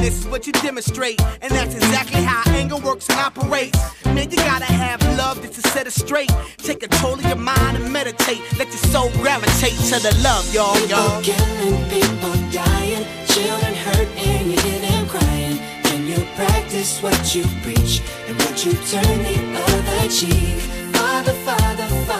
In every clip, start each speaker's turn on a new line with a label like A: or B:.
A: madness is what you demonstrate. And that's exactly how anger works and operates. Man, you gotta have love just to set it straight. Take control of your mind and meditate. Let your soul gravitate to the love, y'all, y'all.
B: People killing, people dying, children hurt and you hear them crying. When you practice what you preach and what you turn the other cheek. Father, Father, Father,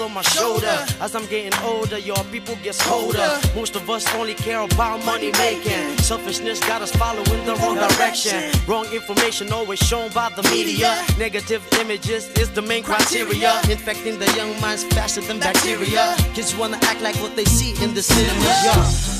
C: World on my shoulder. As I'm getting older, your people get colder. Most of us only care about money making. Selfishness got us following the wrong direction. Wrong information always shown by the media. Negative images is the main criteria. Infecting the young minds faster than bacteria. Kids wanna act like what they see in the cinema. Yeah.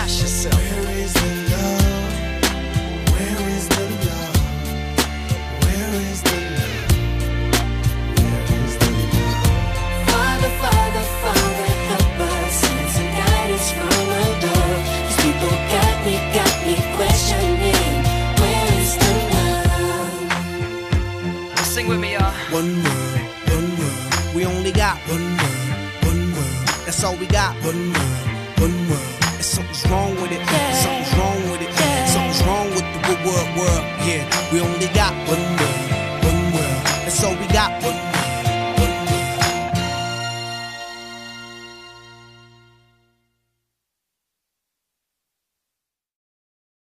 B: people got me, questioning. Where is the love?
C: Sing with me, y'all.
A: One world, one world. We only got one world, one world. That's all we got. One world, one world. And something's wrong with it. Something's wrong with it. Something's wrong with the good world, world. Yeah, we only got one world,